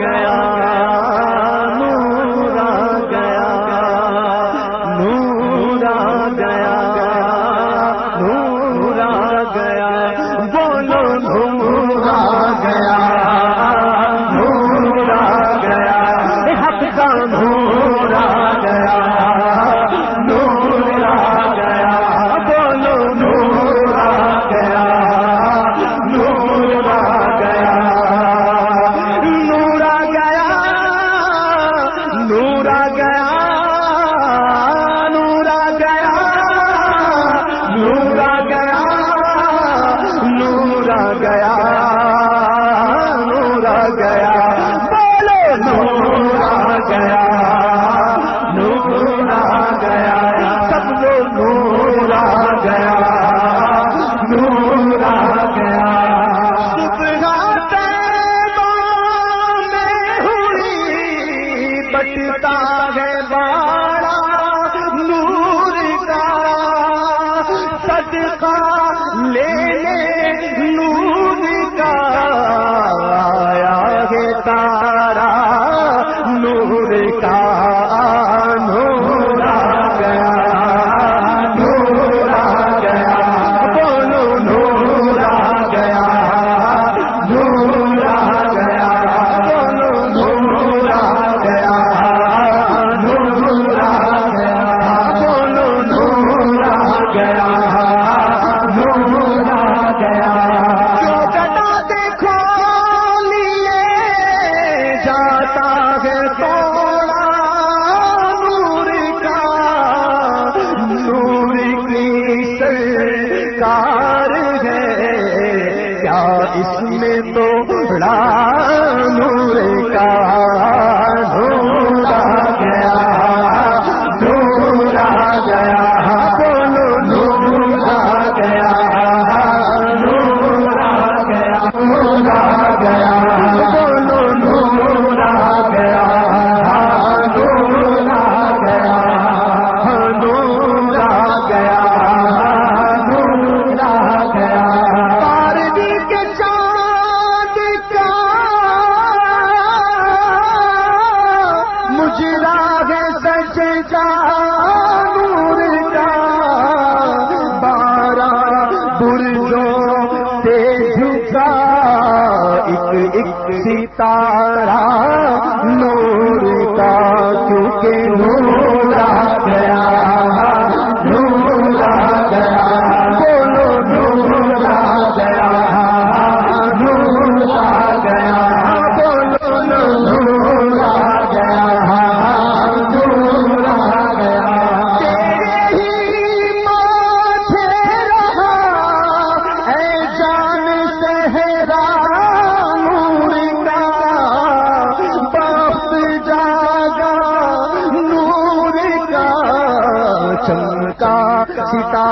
گیا۔ دیکھا اس میں تو نور کا ایک ستارہ نو سیتا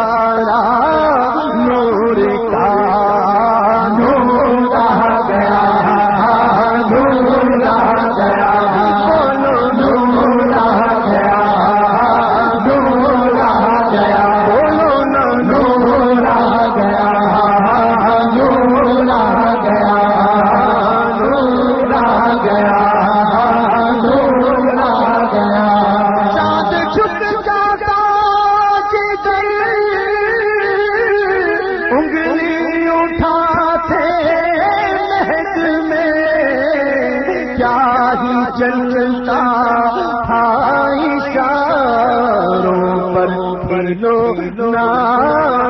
لو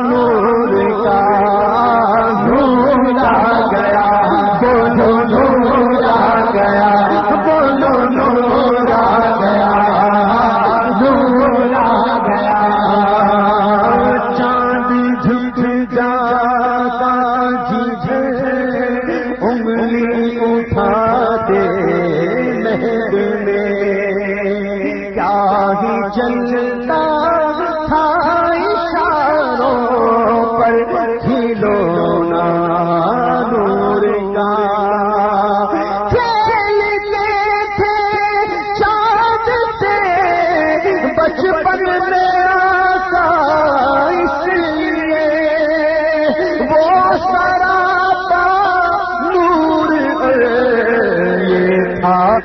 نور کا نورا گیا، بولو نورا گیا، بولو نورا گیا نورا گیا۔ چاندی جھٹ جاتا جھٹ انگلی اٹھا دے مہد میں۔ کیا ہی چلتا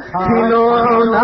کھلونا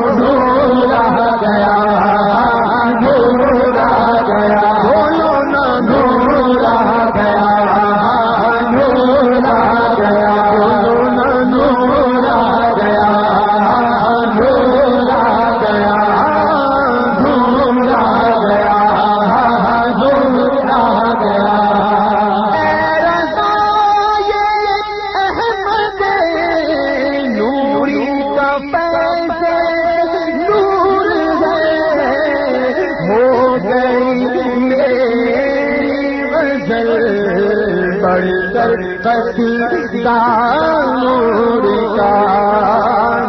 نور کا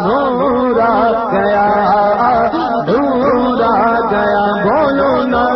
نورا گیا دھورا گیا بولو نا۔